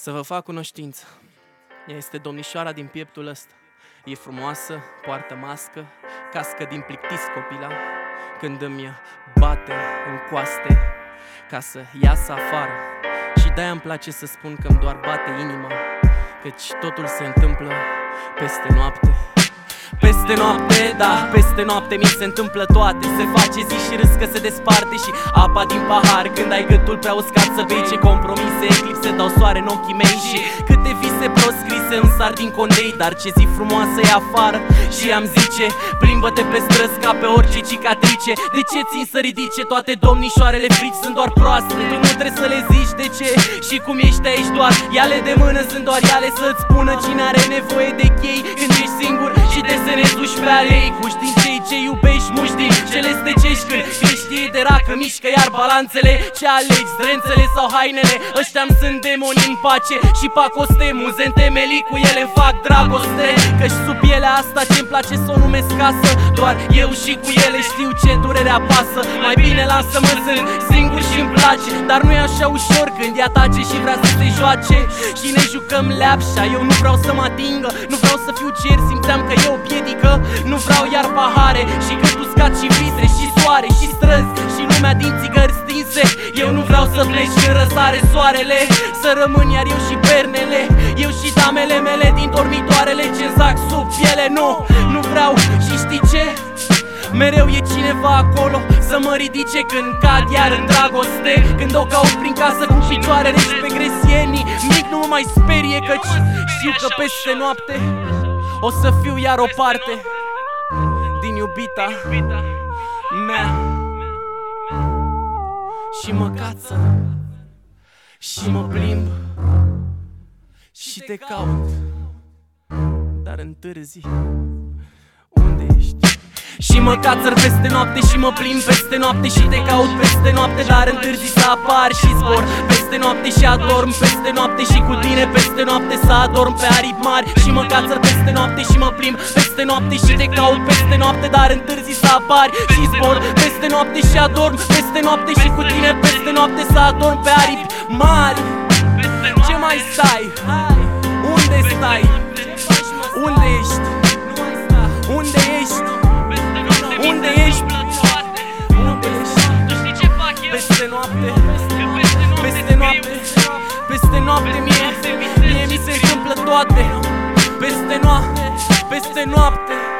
Să vă fac cunoștință. Ea este domnișoara din pieptul ăsta. E frumoasă, poartă mască, cască din plictis copila Când îmi bate în coaste ca să iasă afară Și de-aia îmi place să spun că îmi doar bate inima Căci totul se întâmplă peste noapte peste noapte, da, peste noapte mi se întâmplă toate. Se face zi și râs că se desparte și apa din pahar. Când ai gâtul prea uscat să bei ce compromise Eclipse dau soare în ochii mei și câte vise proscrise în sar din condei. Dar ce zi frumoasă e afară și am zice Plimbă-te pe străzi ca pe orice cicatrice. De ce țin să ridice toate domnișoarele? Frici sunt doar proaste. Tu nu trebuie să le zici de ce și cum ești aici doar. Iale de mână sunt doar iale să-ți spună cine are nevoie de chei. Când ești singur și te se duși pe alei Cu știți cei ce iubești, muști cele stecești Când creștii de racă mișcă iar balanțele? Ce alegi, zdrențele sau hainele? Ăștia sunt demoni în pace și pacoste Muze în temelii cu ele fac dragoste. Căci sub ele asta ce-mi place să o numesc casă Doar eu și cu ele știu ce durere apasă. Mai bine lasă-mă sunt singur și îmi place Dar nu e așa ușor când ea tace și vrea să se joace. Și ne jucăm leapșa, eu nu vreau să mă atingă Nu vreau să fiu cer, simțeam că e o piedică. Nu vreau iar pahare și când uscat și vise și soare și străzi Și lumea din țigări stinse. Eu nu vreau să pleci când răsare soarele Să rămân iar eu și pernele. Eu și damele mele din dormitoarele ce zac sub piele. Nu, nu vreau și știi ce? Mereu e cineva acolo să mă ridice când cad iar în dragoste. Când o caut prin casă cu picioarele și pe gresienii Mic nu mă mai sperie căci știu că peste noapte O să fiu iar o parte din iubita mea. Și mă cață. Și mă plimb. Și te caut. Dar întârzi. Unde ești? Și mă cațăr peste noapte și mă plimb peste noapte Și te caut peste noapte Dar întârzi să apar și zbor Peste noapte și adorm peste noapte Și cu tine peste noapte să adorm pe aripi mari Și mă cațăr peste noapte și mă plimb peste noapte Și te caut peste noapte Dar întârzi să apar și zbor Peste noapte și adorm peste noapte Și cu tine peste noapte să adorm pe aripi mari Ce mai stai? Unde stai? Peste noapte mie Mie mi se întâmplă toate. Peste noapte Peste noapte